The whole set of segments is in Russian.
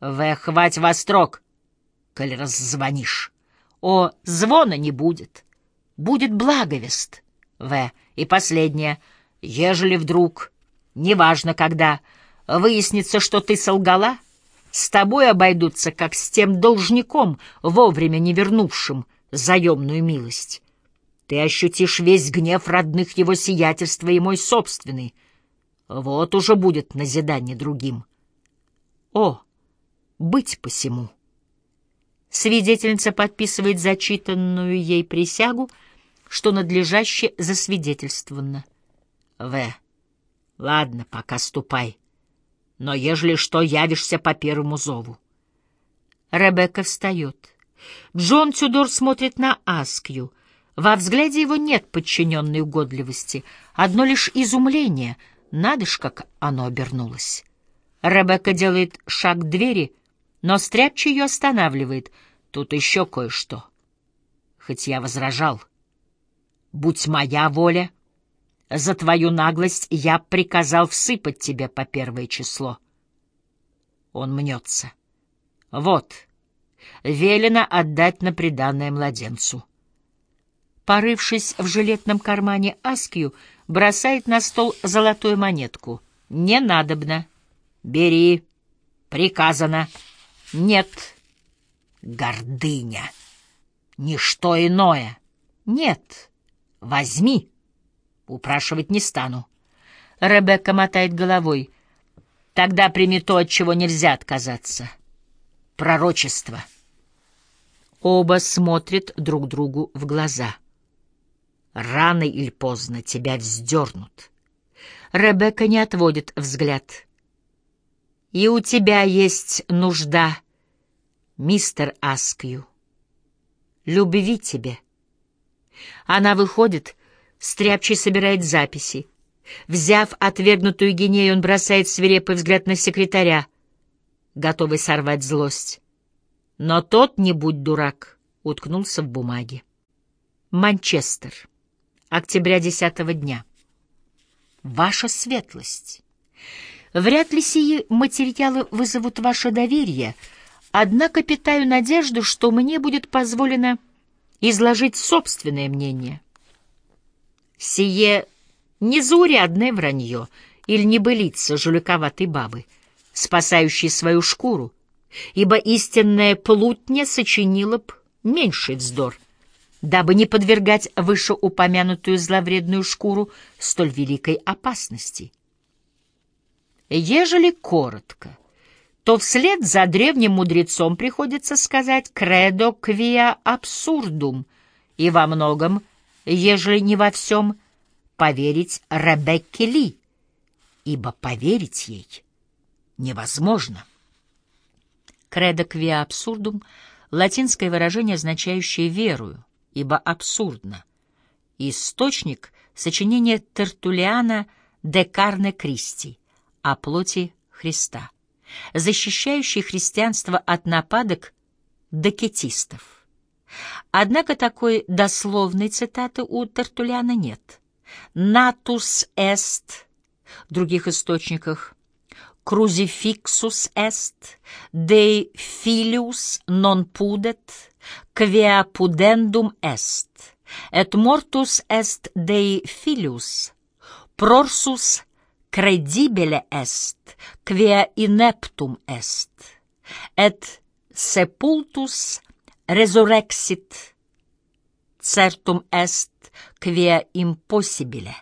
В, хвать вострок, коль раззвонишь. О, звона не будет. Будет благовест. В. И последнее. Ежели вдруг, неважно когда, выяснится, что ты солгала, с тобой обойдутся, как с тем должником, вовремя не вернувшим заемную милость. Ты ощутишь весь гнев родных его сиятельства и мой собственный. Вот уже будет назидание другим. О, быть посему. Свидетельница подписывает зачитанную ей присягу, что надлежаще засвидетельствовано. В. Ладно, пока ступай. Но ежели что, явишься по первому зову. Ребекка встает. Джон Тюдор смотрит на Аскью. Во взгляде его нет подчиненной угодливости, одно лишь изумление. Надо ж, как оно обернулось. Ребекка делает шаг к двери, но Стряпчий ее останавливает. Тут еще кое-что. Хоть я возражал. Будь моя воля, за твою наглость я приказал всыпать тебе по первое число. Он мнется. Вот, велено отдать на приданное младенцу. Порывшись в жилетном кармане Аскью, бросает на стол золотую монетку. «Не надобно. Бери. Приказано. Нет. Гордыня. Ничто иное. Нет. Возьми. Упрашивать не стану». Ребекка мотает головой. «Тогда прими то, от чего нельзя отказаться. Пророчество». Оба смотрят друг другу в глаза. Рано или поздно тебя вздернут. Ребекка не отводит взгляд. И у тебя есть нужда, мистер Аскью. Любви тебе. Она выходит, стряпчий собирает записи. Взяв отвергнутую гинею, он бросает свирепый взгляд на секретаря, готовый сорвать злость. Но тот, не будь дурак, уткнулся в бумаге. Манчестер. Октября десятого дня. Ваша светлость. Вряд ли сии материалы вызовут ваше доверие, однако питаю надежду, что мне будет позволено изложить собственное мнение. Сие незаурядное вранье или небылица жуликоватой бабы, спасающей свою шкуру, ибо истинная плутня сочинила б меньший вздор, дабы не подвергать вышеупомянутую зловредную шкуру столь великой опасности. Ежели коротко, то вслед за древним мудрецом приходится сказать «кредо квиа абсурдум» и во многом, ежели не во всем, поверить Ребекке Ли, ибо поверить ей невозможно. «Кредо квиа абсурдум» — латинское выражение, означающее «верую», ибо абсурдно. Источник — сочинение Тертулиана де Карне Кристи о плоти Христа, защищающий христианство от нападок докетистов. Однако такой дословной цитаты у Тертулиана нет. «Natus est» в других источниках est, Dei filius non pudet, quia pudendum est, et mortus est Dei filius, prorsus credibile est, quia ineptum est, et sepultus resurrexit, certum est, quia impossibile.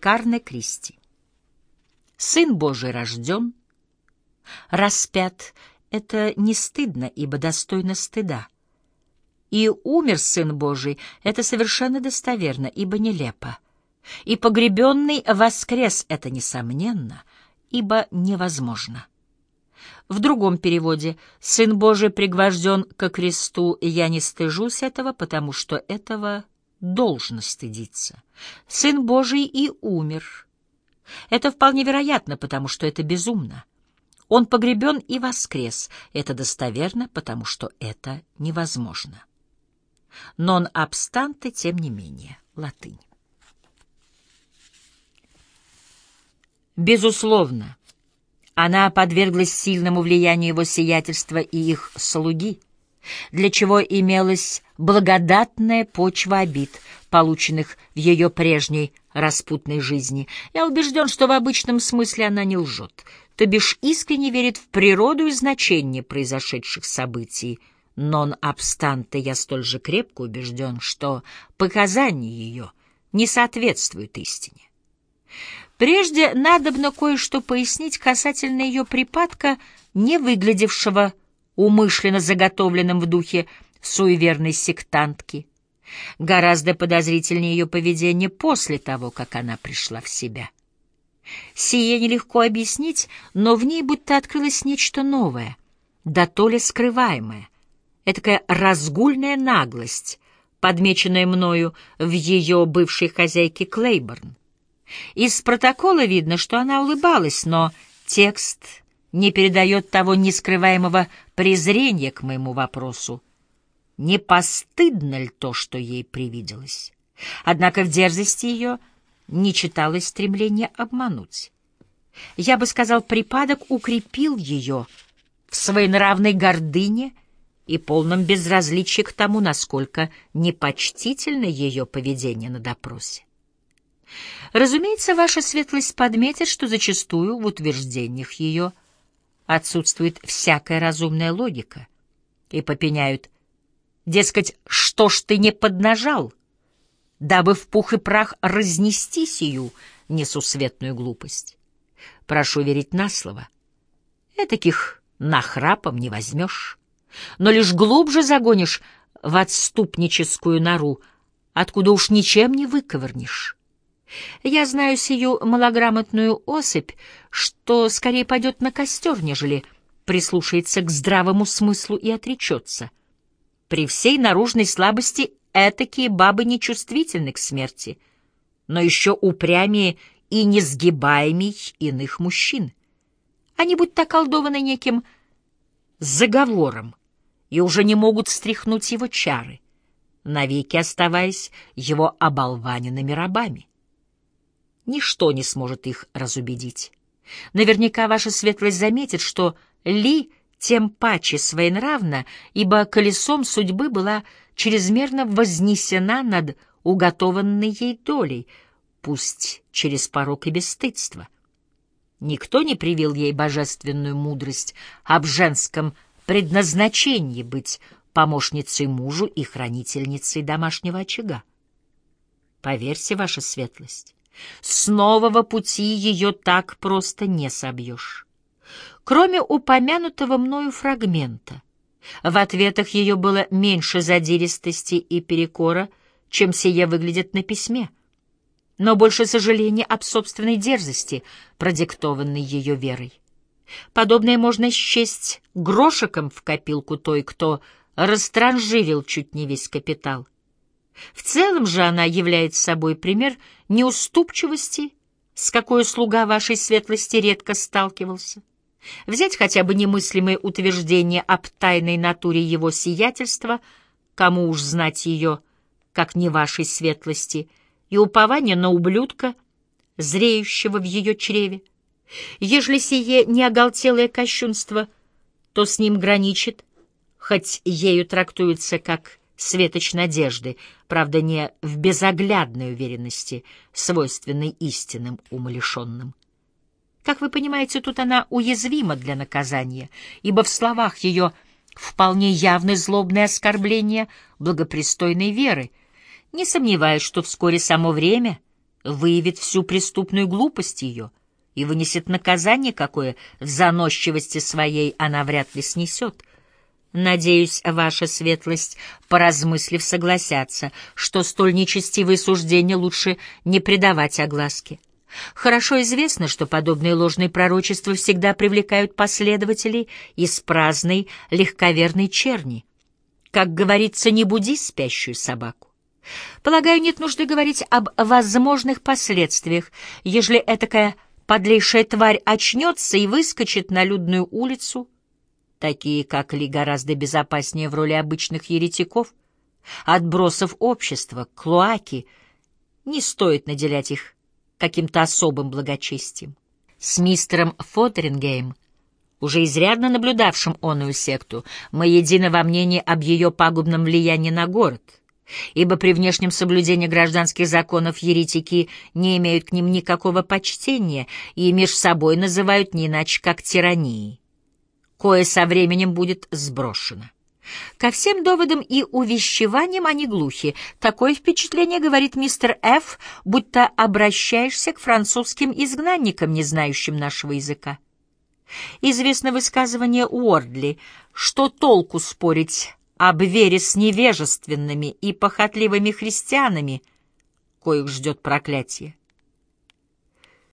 Carne Christi. Сын Божий рожден, распят — это не стыдно, ибо достойно стыда. И умер Сын Божий — это совершенно достоверно, ибо нелепо. И погребенный воскрес — это несомненно, ибо невозможно. В другом переводе «Сын Божий пригвожден ко кресту, я не стыжусь этого, потому что этого должно стыдиться. Сын Божий и умер» Это вполне вероятно, потому что это безумно. Он погребен и воскрес. Это достоверно, потому что это невозможно. Non obstante, тем не менее, латынь. Безусловно, Она подверглась сильному влиянию его сиятельства и их слуги, для чего имелась благодатная почва обид, полученных в ее прежней распутной жизни. Я убежден, что в обычном смысле она не лжет, то бишь искренне верит в природу и значение произошедших событий. Нон обстанте я столь же крепко убежден, что показания ее не соответствуют истине. Прежде надобно кое-что пояснить касательно ее припадка, не выглядевшего умышленно заготовленным в духе суеверной сектантки. Гораздо подозрительнее ее поведение после того, как она пришла в себя. Сие нелегко объяснить, но в ней будто открылось нечто новое, да то ли скрываемое. Этакая разгульная наглость, подмеченная мною в ее бывшей хозяйке Клейборн. Из протокола видно, что она улыбалась, но текст не передает того нескрываемого презрения к моему вопросу. Не постыдно ли то, что ей привиделось? Однако в дерзости ее не читалось стремление обмануть. Я бы сказал, припадок укрепил ее в своей нравной гордыне и полном безразличии к тому, насколько непочтительно ее поведение на допросе. Разумеется, ваша светлость подметит, что зачастую в утверждениях ее отсутствует всякая разумная логика, и попеняют, дескать, что ж ты не поднажал, дабы в пух и прах разнести сию несусветную глупость. Прошу верить на слово. Этаких нахрапом не возьмешь, но лишь глубже загонишь в отступническую нору, откуда уж ничем не выковырнешь. Я знаю сию малограмотную особь, что скорее пойдет на костер, нежели прислушается к здравому смыслу и отречется. При всей наружной слабости этакие бабы нечувствительны к смерти, но еще упрямее и несгибаемей иных мужчин. Они будто околдованы неким заговором и уже не могут стряхнуть его чары, навеки оставаясь его оболваненными рабами. Ничто не сможет их разубедить. Наверняка ваша светлость заметит, что Ли тем паче своенравна, ибо колесом судьбы была чрезмерно вознесена над уготованной ей долей, пусть через порог и бесстыдство. Никто не привил ей божественную мудрость об женском предназначении быть помощницей мужу и хранительницей домашнего очага. Поверьте, ваша светлость, с нового пути ее так просто не собьешь. Кроме упомянутого мною фрагмента, в ответах ее было меньше задиристости и перекора, чем сие выглядит на письме, но больше сожаления об собственной дерзости, продиктованной ее верой. Подобное можно счесть грошиком в копилку той, кто растранжирил чуть не весь капитал. В целом же она является собой пример неуступчивости, с какой слуга вашей светлости редко сталкивался. Взять хотя бы немыслимое утверждение об тайной натуре его сиятельства, кому уж знать ее, как не вашей светлости, и упование на ублюдка, зреющего в ее чреве. Ежели сие не оголтелое кощунство, то с ним граничит, хоть ею трактуется как светоч надежды, правда, не в безоглядной уверенности, свойственной истинным умалишенным. Как вы понимаете, тут она уязвима для наказания, ибо в словах ее вполне явны злобные оскорбления благопристойной веры, не сомневаюсь, что вскоре само время выявит всю преступную глупость ее и вынесет наказание, какое в заносчивости своей она вряд ли снесет — Надеюсь, ваша светлость, поразмыслив, согласятся, что столь нечестивые суждения лучше не придавать огласке. Хорошо известно, что подобные ложные пророчества всегда привлекают последователей из праздной, легковерной черни. Как говорится, не буди спящую собаку. Полагаю, нет нужды говорить об возможных последствиях, ежели этакая подлейшая тварь очнется и выскочит на людную улицу, такие как Ли гораздо безопаснее в роли обычных еретиков, отбросов общества, клоаки, не стоит наделять их каким-то особым благочестием. С мистером Фотерингейм, уже изрядно наблюдавшим оную секту, мы едины во мнении об ее пагубном влиянии на город, ибо при внешнем соблюдении гражданских законов еретики не имеют к ним никакого почтения и меж собой называют не иначе как тиранией, кое со временем будет сброшено. Ко всем доводам и увещеваниям они глухи. Такое впечатление, говорит мистер Ф., будто обращаешься к французским изгнанникам, не знающим нашего языка. Известно высказывание Уордли, что толку спорить об вере с невежественными и похотливыми христианами, коих ждет проклятие.